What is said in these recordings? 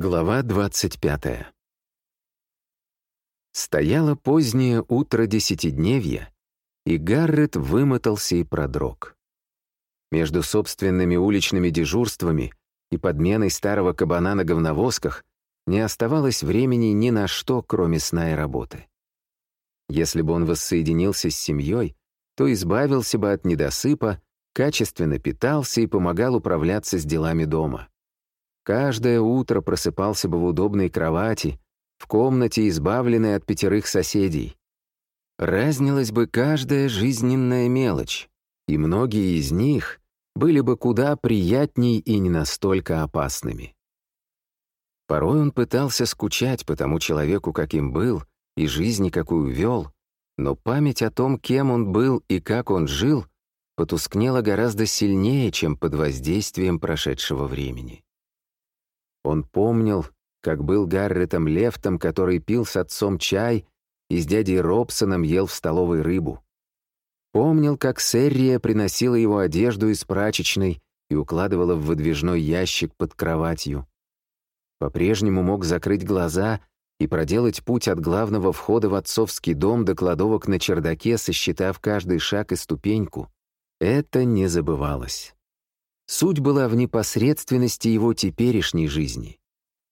Глава 25. Стояло позднее утро десятидневья, и Гаррет вымотался и продрог. Между собственными уличными дежурствами и подменой старого кабана на говновозках не оставалось времени ни на что, кроме сна и работы. Если бы он воссоединился с семьей, то избавился бы от недосыпа, качественно питался и помогал управляться с делами дома. Каждое утро просыпался бы в удобной кровати, в комнате, избавленной от пятерых соседей. Разнилась бы каждая жизненная мелочь, и многие из них были бы куда приятней и не настолько опасными. Порой он пытался скучать по тому человеку, каким был, и жизни, какую вел, но память о том, кем он был и как он жил, потускнела гораздо сильнее, чем под воздействием прошедшего времени. Он помнил, как был Гарретом Лефтом, который пил с отцом чай и с дядей Робсоном ел в столовой рыбу. Помнил, как Серрия приносила его одежду из прачечной и укладывала в выдвижной ящик под кроватью. По-прежнему мог закрыть глаза и проделать путь от главного входа в отцовский дом до кладовок на чердаке, сосчитав каждый шаг и ступеньку. Это не забывалось. Суть была в непосредственности его теперешней жизни,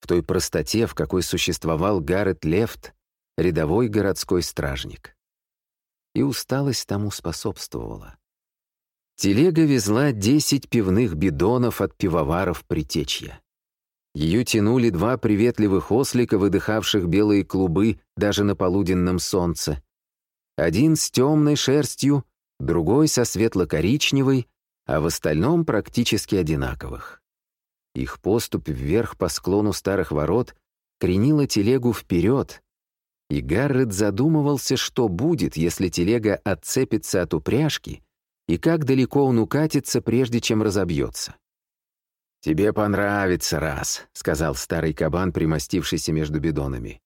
в той простоте, в какой существовал Гаррет Лефт, рядовой городской стражник. И усталость тому способствовала. Телега везла десять пивных бидонов от пивоваров притечья. Ее тянули два приветливых ослика, выдыхавших белые клубы даже на полуденном солнце. Один с темной шерстью, другой со светло-коричневой, а в остальном практически одинаковых. Их поступь вверх по склону старых ворот кренила телегу вперед, и Гаррет задумывался, что будет, если телега отцепится от упряжки и как далеко он укатится, прежде чем разобьется. «Тебе понравится раз», — сказал старый кабан, примостившийся между бидонами.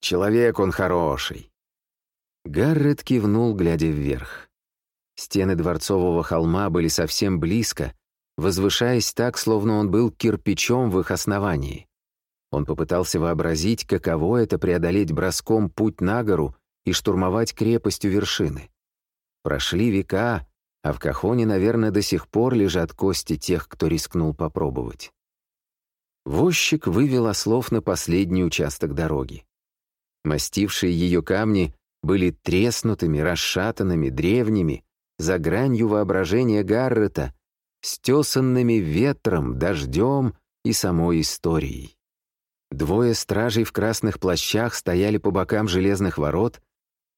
«Человек он хороший». Гаррет кивнул, глядя вверх. Стены дворцового холма были совсем близко, возвышаясь так, словно он был кирпичом в их основании. Он попытался вообразить, каково это преодолеть броском путь на гору и штурмовать крепость у вершины. Прошли века, а в Кахоне, наверное, до сих пор лежат кости тех, кто рискнул попробовать. Возчик вывел ослов на последний участок дороги. Мастившие ее камни были треснутыми, расшатанными, древними, за гранью воображения Гаррета, стесанными ветром, дождем и самой историей. Двое стражей в красных плащах стояли по бокам железных ворот,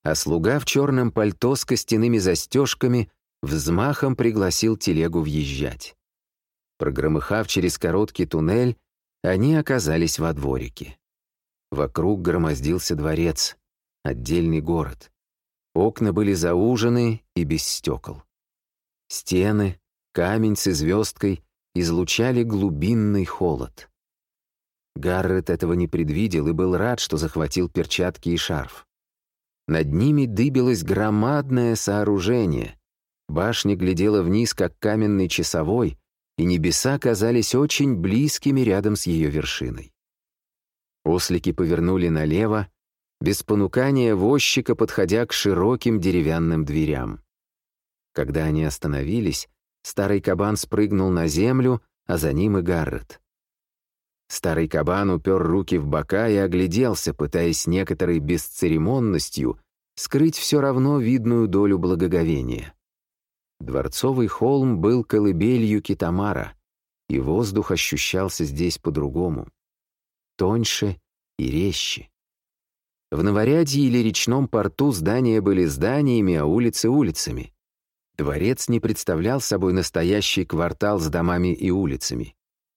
а слуга в черном пальто с костяными застежками взмахом пригласил телегу въезжать. Прогромыхав через короткий туннель, они оказались во дворике. Вокруг громоздился дворец, отдельный город. Окна были заужены и без стекол. Стены, камень с звездкой излучали глубинный холод. Гаррет этого не предвидел и был рад, что захватил перчатки и шарф. Над ними дыбилось громадное сооружение. Башня глядела вниз, как каменный часовой, и небеса казались очень близкими рядом с ее вершиной. Ослики повернули налево, без понукания возчика, подходя к широким деревянным дверям. Когда они остановились, старый кабан спрыгнул на землю, а за ним и Гаррет. Старый кабан упер руки в бока и огляделся, пытаясь некоторой бесцеремонностью скрыть все равно видную долю благоговения. Дворцовый холм был колыбелью Китамара, и воздух ощущался здесь по-другому. Тоньше и резче. В Новорядье или речном порту здания были зданиями, а улицы — улицами. Дворец не представлял собой настоящий квартал с домами и улицами.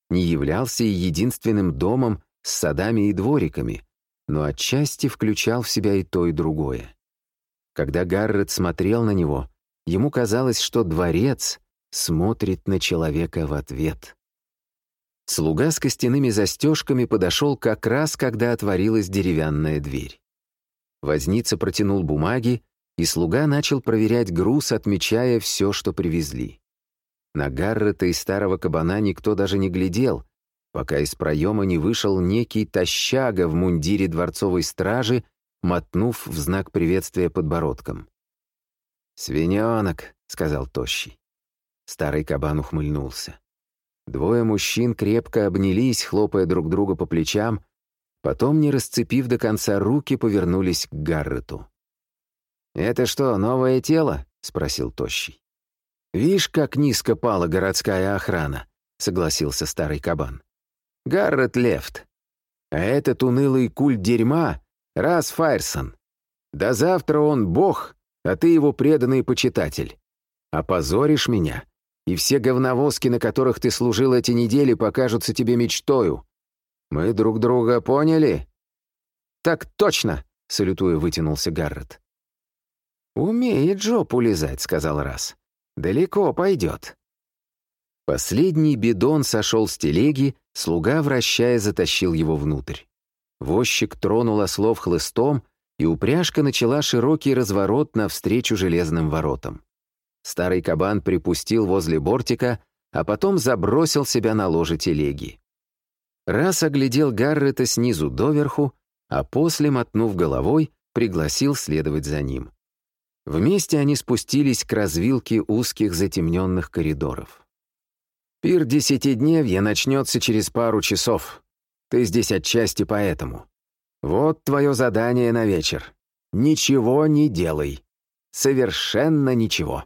Не являлся и единственным домом с садами и двориками, но отчасти включал в себя и то, и другое. Когда Гаррет смотрел на него, ему казалось, что дворец смотрит на человека в ответ. Слуга с костяными застежками подошел как раз, когда отворилась деревянная дверь. Возница протянул бумаги, и слуга начал проверять груз, отмечая все, что привезли. На Гаррета и старого кабана никто даже не глядел, пока из проема не вышел некий тащага в мундире дворцовой стражи, мотнув в знак приветствия подбородком. «Свиненок», — сказал Тощий. Старый кабан ухмыльнулся. Двое мужчин крепко обнялись, хлопая друг друга по плечам, потом, не расцепив до конца руки, повернулись к Гаррету. «Это что, новое тело?» — спросил Тощий. «Вишь, как низко пала городская охрана», — согласился старый кабан. «Гаррет Лефт. А этот унылый куль дерьма — Раз Файрсон. До завтра он бог, а ты его преданный почитатель. Опозоришь меня, и все говновозки, на которых ты служил эти недели, покажутся тебе мечтою. Мы друг друга поняли?» «Так точно!» — салютуя вытянулся Гаррет. «Умеет жопу лизать», — сказал раз. «Далеко пойдет». Последний бидон сошел с телеги, слуга, вращая, затащил его внутрь. Возчик тронул ослов хлыстом, и упряжка начала широкий разворот навстречу железным воротам. Старый кабан припустил возле бортика, а потом забросил себя на ложе телеги. Раз оглядел Гаррета снизу доверху, а после, мотнув головой, пригласил следовать за ним. Вместе они спустились к развилке узких затемненных коридоров. «Пир десятидневья начнется через пару часов. Ты здесь отчасти поэтому. Вот твое задание на вечер. Ничего не делай. Совершенно ничего».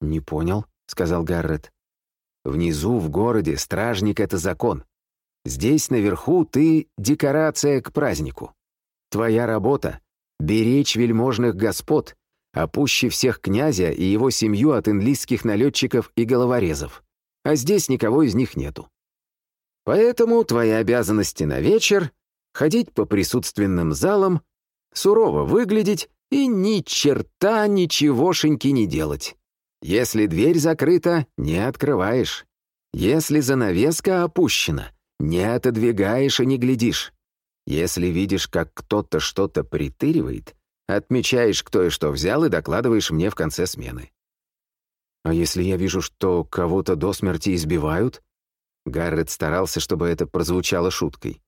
«Не понял», — сказал Гаррет. «Внизу, в городе, стражник — это закон. Здесь, наверху, ты — декорация к празднику. Твоя работа — беречь вельможных господ, а пуще всех князя и его семью от инлийских налетчиков и головорезов. А здесь никого из них нету. Поэтому твои обязанности на вечер — ходить по присутственным залам, сурово выглядеть и ни черта ничегошеньки не делать. Если дверь закрыта, не открываешь. Если занавеска опущена, не отодвигаешь и не глядишь. Если видишь, как кто-то что-то притыривает, отмечаешь, кто и что взял, и докладываешь мне в конце смены. А если я вижу, что кого-то до смерти избивают? Гаррет старался, чтобы это прозвучало шуткой.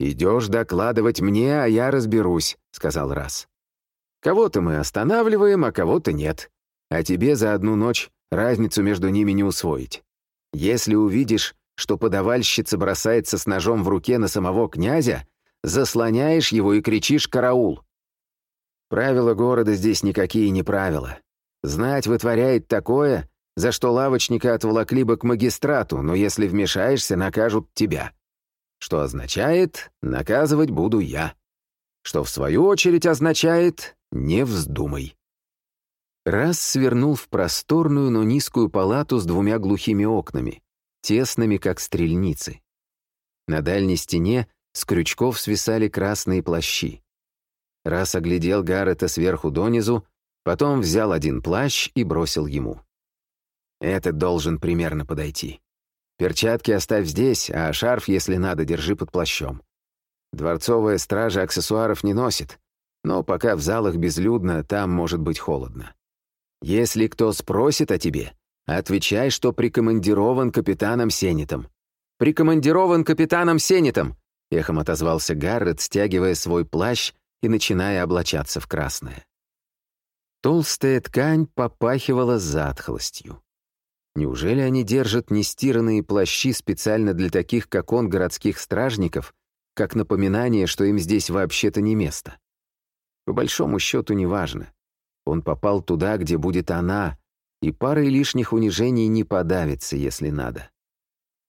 «Идешь докладывать мне, а я разберусь», — сказал Раз. «Кого-то мы останавливаем, а кого-то нет а тебе за одну ночь разницу между ними не усвоить. Если увидишь, что подавальщица бросается с ножом в руке на самого князя, заслоняешь его и кричишь «караул». Правила города здесь никакие не правила. Знать вытворяет такое, за что лавочника отволокли бы к магистрату, но если вмешаешься, накажут тебя. Что означает «наказывать буду я». Что в свою очередь означает «не вздумай». Раз свернул в просторную, но низкую палату с двумя глухими окнами, тесными, как стрельницы. На дальней стене с крючков свисали красные плащи. Раз оглядел Гаррета сверху донизу, потом взял один плащ и бросил ему. «Этот должен примерно подойти. Перчатки оставь здесь, а шарф, если надо, держи под плащом. Дворцовая стража аксессуаров не носит, но пока в залах безлюдно, там может быть холодно. Если кто спросит о тебе, отвечай, что прикомандирован капитаном Сенетом. «Прикомандирован капитаном Сенетом!» — эхом отозвался Гаррет, стягивая свой плащ и начиная облачаться в красное. Толстая ткань попахивала затхлостью. Неужели они держат нестиранные плащи специально для таких, как он, городских стражников, как напоминание, что им здесь вообще-то не место? По большому счету, неважно. Он попал туда, где будет она, и парой лишних унижений не подавится, если надо.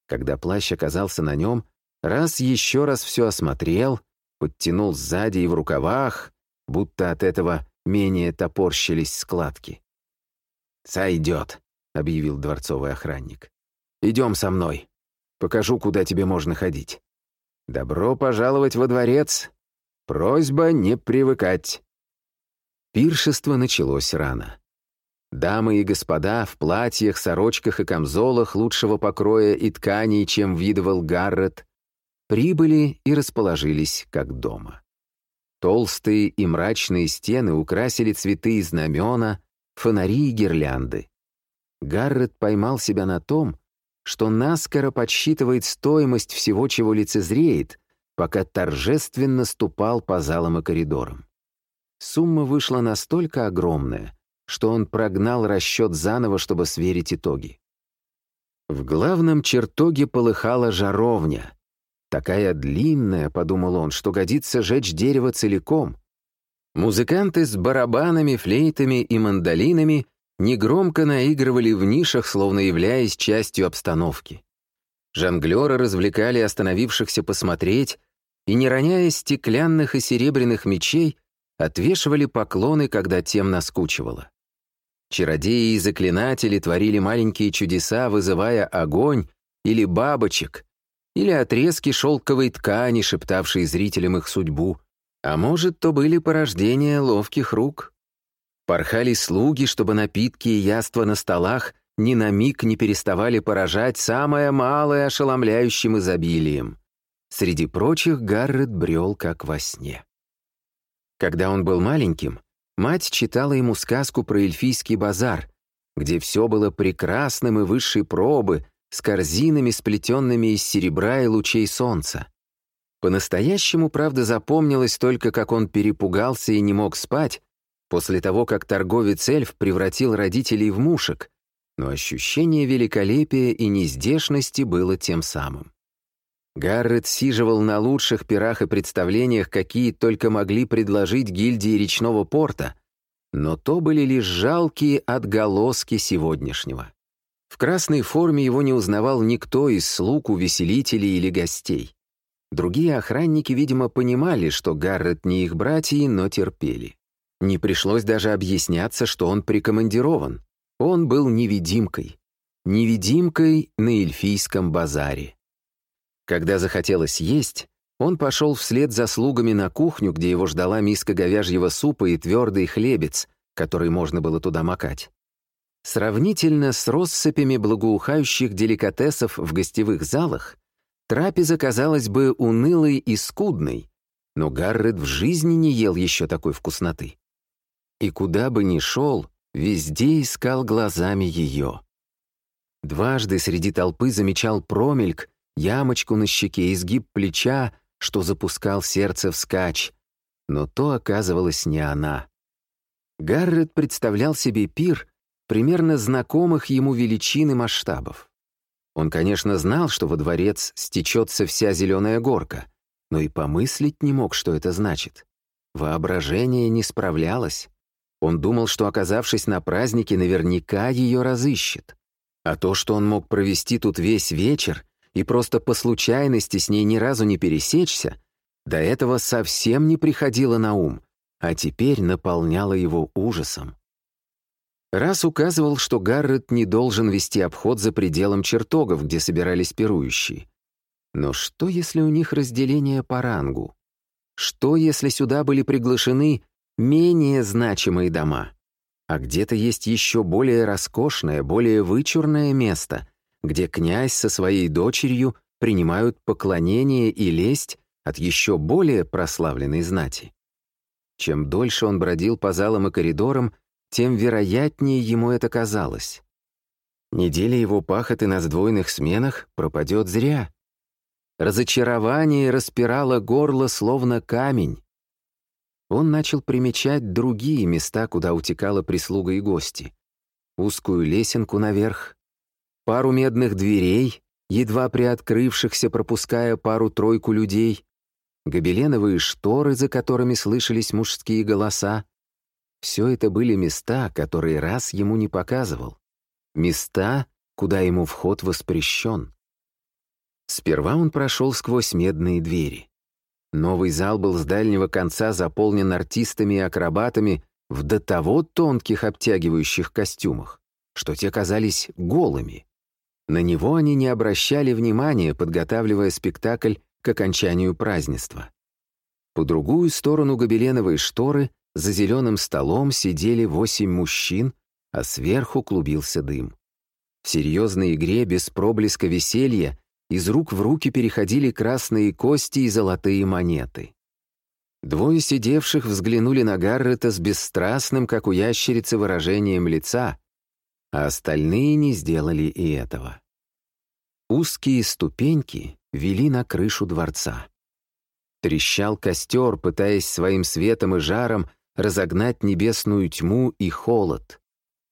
Когда плащ оказался на нем, раз еще раз все осмотрел, подтянул сзади и в рукавах, будто от этого менее топорщились складки. «Сойдет», — объявил дворцовый охранник. «Идем со мной. Покажу, куда тебе можно ходить. Добро пожаловать во дворец. Просьба не привыкать». Пиршество началось рано. Дамы и господа в платьях, сорочках и камзолах лучшего покроя и тканей, чем видывал Гаррет, прибыли и расположились как дома. Толстые и мрачные стены украсили цветы и знамена, фонари и гирлянды. Гаррет поймал себя на том, что наскоро подсчитывает стоимость всего, чего лицезреет, пока торжественно ступал по залам и коридорам. Сумма вышла настолько огромная, что он прогнал расчет заново, чтобы сверить итоги. В главном чертоге полыхала жаровня. Такая длинная, подумал он, что годится жечь дерево целиком. Музыканты с барабанами, флейтами и мандолинами негромко наигрывали в нишах, словно являясь частью обстановки. Жонглеры развлекали остановившихся посмотреть и, не роняя стеклянных и серебряных мечей, отвешивали поклоны, когда тем наскучивало. Чародеи и заклинатели творили маленькие чудеса, вызывая огонь или бабочек, или отрезки шелковой ткани, шептавшие зрителям их судьбу, а может, то были порождения ловких рук. Порхали слуги, чтобы напитки и яства на столах ни на миг не переставали поражать самое малое ошеломляющим изобилием. Среди прочих Гаррет брел как во сне. Когда он был маленьким, мать читала ему сказку про эльфийский базар, где все было прекрасным и высшей пробы, с корзинами, сплетенными из серебра и лучей солнца. По-настоящему, правда, запомнилось только, как он перепугался и не мог спать, после того, как торговец-эльф превратил родителей в мушек, но ощущение великолепия и нездешности было тем самым. Гаррет сиживал на лучших пирах и представлениях, какие только могли предложить гильдии речного порта, но то были лишь жалкие отголоски сегодняшнего. В красной форме его не узнавал никто из слуг, увеселителей или гостей. Другие охранники, видимо, понимали, что Гаррет не их братья, но терпели. Не пришлось даже объясняться, что он прикомандирован. Он был невидимкой. Невидимкой на эльфийском базаре. Когда захотелось есть, он пошел вслед за слугами на кухню, где его ждала миска говяжьего супа и твердый хлебец, который можно было туда макать. Сравнительно с россыпями благоухающих деликатесов в гостевых залах, трапеза казалась бы унылой и скудной, но Гаррет в жизни не ел еще такой вкусноты. И куда бы ни шел, везде искал глазами ее. Дважды среди толпы замечал промельк, ямочку на щеке, изгиб плеча, что запускал сердце вскачь, но то оказывалось не она. Гаррет представлял себе пир — примерно знакомых ему величин и масштабов. Он, конечно, знал, что во дворец стечется вся зеленая горка, но и помыслить не мог, что это значит. Воображение не справлялось. Он думал, что, оказавшись на празднике, наверняка ее разыщет. А то, что он мог провести тут весь вечер и просто по случайности с ней ни разу не пересечься, до этого совсем не приходило на ум, а теперь наполняло его ужасом. Раз указывал, что Гаррет не должен вести обход за пределом чертогов, где собирались пирующие. Но что, если у них разделение по рангу? Что, если сюда были приглашены менее значимые дома? А где-то есть еще более роскошное, более вычурное место, где князь со своей дочерью принимают поклонение и лесть от еще более прославленной знати. Чем дольше он бродил по залам и коридорам, тем вероятнее ему это казалось. Неделя его пахоты на сдвоенных сменах пропадет зря. Разочарование распирало горло, словно камень. Он начал примечать другие места, куда утекала прислуга и гости. Узкую лесенку наверх, пару медных дверей, едва приоткрывшихся, пропуская пару-тройку людей, гобеленовые шторы, за которыми слышались мужские голоса, все это были места, которые раз ему не показывал. Места, куда ему вход воспрещен. Сперва он прошел сквозь медные двери. Новый зал был с дальнего конца заполнен артистами и акробатами в до того тонких обтягивающих костюмах, что те казались голыми. На него они не обращали внимания, подготавливая спектакль к окончанию празднества. По другую сторону гобеленовой шторы за зеленым столом сидели восемь мужчин, а сверху клубился дым. В серьезной игре без проблеска веселья из рук в руки переходили красные кости и золотые монеты. Двое сидевших взглянули на Гаррета с бесстрастным, как у ящерицы, выражением лица, а остальные не сделали и этого. Узкие ступеньки вели на крышу дворца. Трещал костер, пытаясь своим светом и жаром разогнать небесную тьму и холод.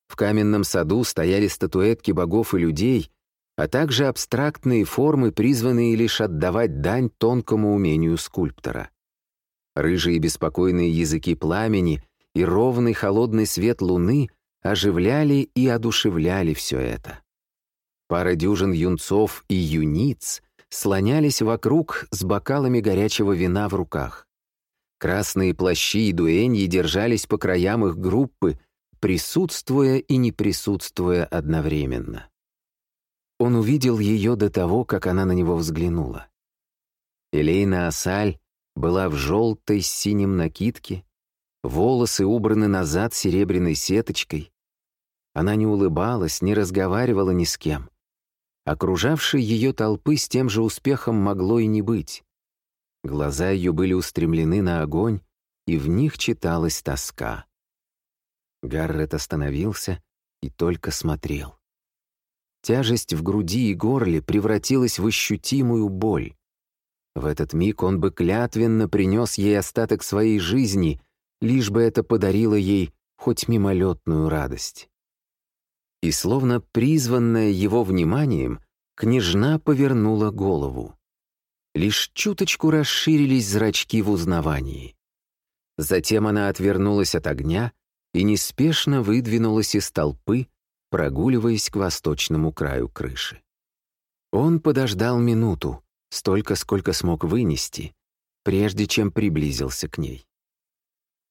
В каменном саду стояли статуэтки богов и людей, а также абстрактные формы, призванные лишь отдавать дань тонкому умению скульптора. Рыжие беспокойные языки пламени и ровный холодный свет луны оживляли и одушевляли все это. Пара дюжин юнцов и юниц слонялись вокруг с бокалами горячего вина в руках. Красные плащи и дуэньи держались по краям их группы, присутствуя и не присутствуя одновременно. Он увидел ее до того, как она на него взглянула. Элейна Асаль была в желтой с синим накидке, волосы убраны назад серебряной сеточкой. Она не улыбалась, не разговаривала ни с кем. Окружавшей ее толпы с тем же успехом могло и не быть. Глаза ее были устремлены на огонь, и в них читалась тоска. Гаррет остановился и только смотрел. Тяжесть в груди и горле превратилась в ощутимую боль. В этот миг он бы клятвенно принес ей остаток своей жизни, лишь бы это подарило ей хоть мимолетную радость. И словно призванная его вниманием, княжна повернула голову. Лишь чуточку расширились зрачки в узнавании. Затем она отвернулась от огня и неспешно выдвинулась из толпы, прогуливаясь к восточному краю крыши. Он подождал минуту, столько, сколько смог вынести, прежде чем приблизился к ней.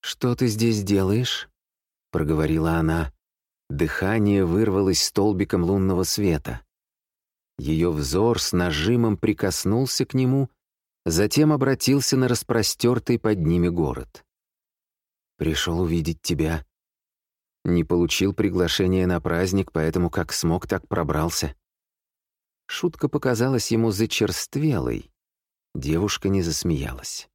«Что ты здесь делаешь?» — проговорила она. Дыхание вырвалось столбиком лунного света. Ее взор с нажимом прикоснулся к нему, затем обратился на распростертый под ними город. «Пришел увидеть тебя. Не получил приглашения на праздник, поэтому как смог, так пробрался». Шутка показалась ему зачерствелой. Девушка не засмеялась.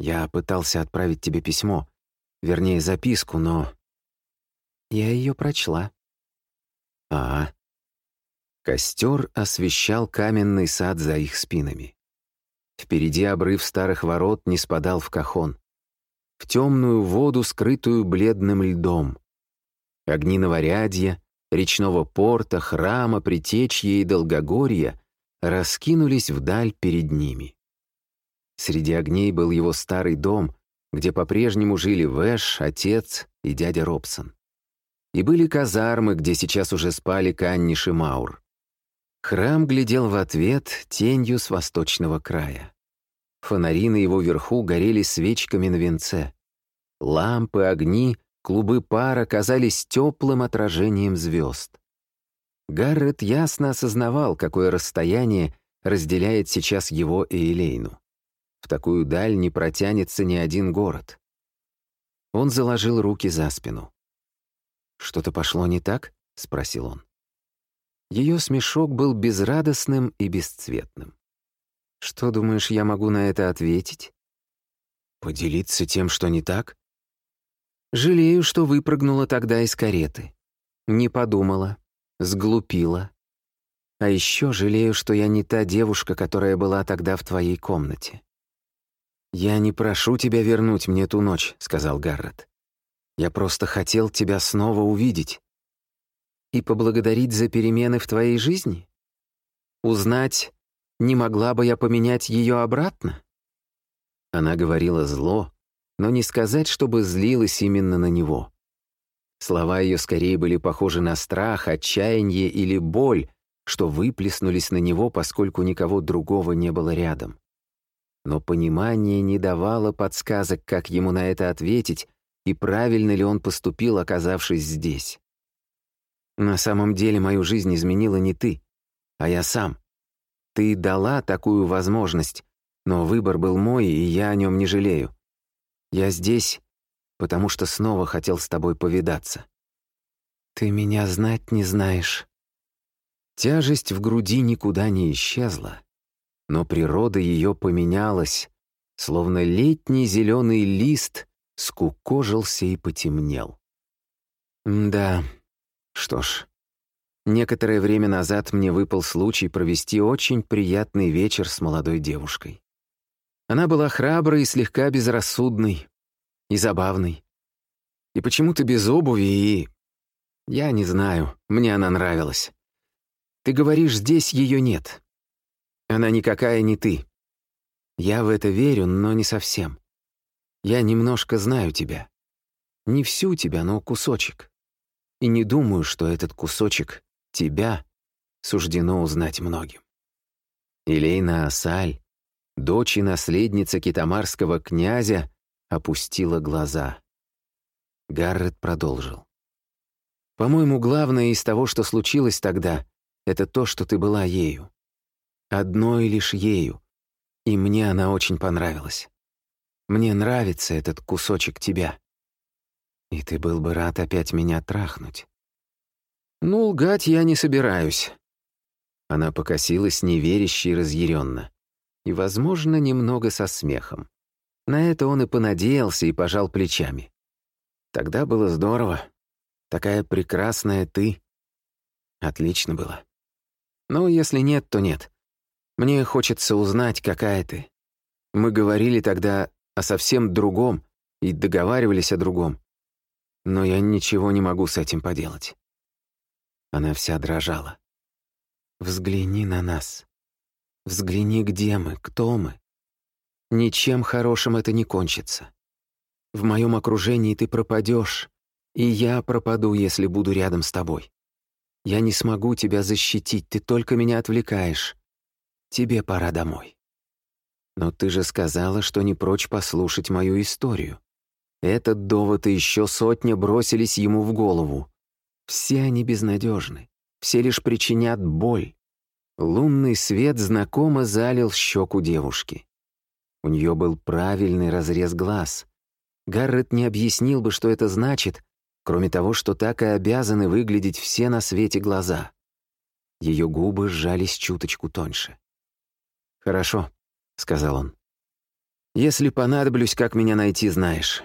«Я пытался отправить тебе письмо, вернее, записку, но...» «Я ее прочла». «А, Костер освещал каменный сад за их спинами. Впереди обрыв старых ворот не спадал в кахон. В темную воду, скрытую бледным льдом. Огни Новорядья, речного порта, храма, Притечья и Долгогорья раскинулись вдаль перед ними. Среди огней был его старый дом, где по-прежнему жили Вэш, отец и дядя Робсон. И были казармы, где сейчас уже спали Канниш и Маур. Храм глядел в ответ тенью с восточного края. Фонари на его верху горели свечками на венце. Лампы, огни, клубы пара казались теплым отражением звезд. Гаррет ясно осознавал, какое расстояние разделяет сейчас его и Элейну. В такую даль не протянется ни один город. Он заложил руки за спину. «Что-то пошло не так?» — спросил он. Ее смешок был безрадостным и бесцветным. «Что, думаешь, я могу на это ответить?» «Поделиться тем, что не так?» «Жалею, что выпрыгнула тогда из кареты. Не подумала, сглупила. А еще жалею, что я не та девушка, которая была тогда в твоей комнате». «Я не прошу тебя вернуть мне ту ночь», — сказал Гаррет. «Я просто хотел тебя снова увидеть и поблагодарить за перемены в твоей жизни? Узнать, не могла бы я поменять ее обратно?» Она говорила зло, но не сказать, чтобы злилась именно на него. Слова ее скорее были похожи на страх, отчаяние или боль, что выплеснулись на него, поскольку никого другого не было рядом. Но понимание не давало подсказок, как ему на это ответить, и правильно ли он поступил, оказавшись здесь. На самом деле мою жизнь изменила не ты, а я сам. Ты дала такую возможность, но выбор был мой, и я о нем не жалею. Я здесь, потому что снова хотел с тобой повидаться. Ты меня знать не знаешь. Тяжесть в груди никуда не исчезла, но природа ее поменялась, словно летний зеленый лист скукожился и потемнел. Да, что ж, Некоторое время назад мне выпал случай провести очень приятный вечер с молодой девушкой. Она была храброй и слегка безрассудной, и забавной. И почему-то без обуви, и... Я не знаю, мне она нравилась. Ты говоришь, здесь ее нет. Она никакая не ты. Я в это верю, но не совсем. Я немножко знаю тебя. Не всю тебя, но кусочек. И не думаю, что этот кусочек тебя суждено узнать многим. Илейна Асаль, дочь и наследница китамарского князя, опустила глаза. Гаррет продолжил. «По-моему, главное из того, что случилось тогда, это то, что ты была ею. Одной лишь ею. И мне она очень понравилась. Мне нравится этот кусочек тебя. И ты был бы рад опять меня трахнуть. Ну, лгать я не собираюсь. Она покосилась неверяще и разъяренно. И, возможно, немного со смехом. На это он и понадеялся и пожал плечами. Тогда было здорово. Такая прекрасная ты. Отлично было. Ну, если нет, то нет. Мне хочется узнать, какая ты. Мы говорили тогда о совсем другом и договаривались о другом. Но я ничего не могу с этим поделать. Она вся дрожала. «Взгляни на нас. Взгляни, где мы, кто мы. Ничем хорошим это не кончится. В моем окружении ты пропадешь, и я пропаду, если буду рядом с тобой. Я не смогу тебя защитить, ты только меня отвлекаешь. Тебе пора домой. Но ты же сказала, что не прочь послушать мою историю. Этот довод и еще сотня бросились ему в голову. Все они безнадежны, все лишь причинят боль. Лунный свет знакомо залил щеку девушки. У нее был правильный разрез глаз. Гаррет не объяснил бы, что это значит, кроме того, что так и обязаны выглядеть все на свете глаза. Ее губы сжались чуточку тоньше. «Хорошо», — сказал он. «Если понадоблюсь, как меня найти, знаешь.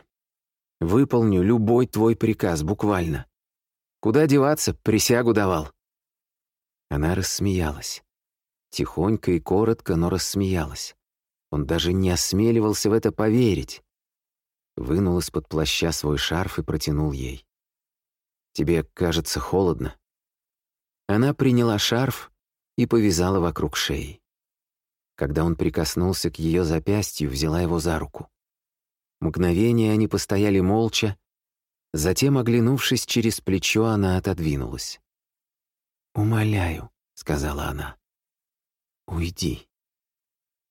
Выполню любой твой приказ, буквально. Куда деваться, присягу давал». Она рассмеялась. Тихонько и коротко, но рассмеялась. Он даже не осмеливался в это поверить вынул из-под плаща свой шарф и протянул ей. «Тебе кажется холодно?» Она приняла шарф и повязала вокруг шеи. Когда он прикоснулся к ее запястью, взяла его за руку. Мгновение они постояли молча, затем, оглянувшись через плечо, она отодвинулась. «Умоляю», — сказала она, — «уйди».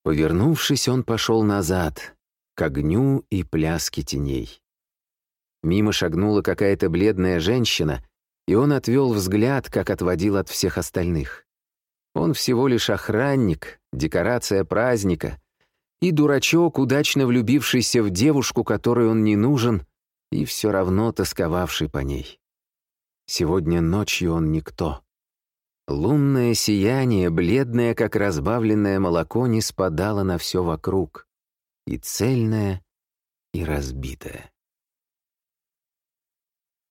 Повернувшись, он пошел назад, к огню и пляске теней. Мимо шагнула какая-то бледная женщина, и он отвел взгляд, как отводил от всех остальных. Он всего лишь охранник, декорация праздника и дурачок, удачно влюбившийся в девушку, которой он не нужен, и все равно тосковавший по ней. Сегодня ночью он никто. Лунное сияние, бледное, как разбавленное молоко, не спадало на все вокруг и цельная, и разбитая.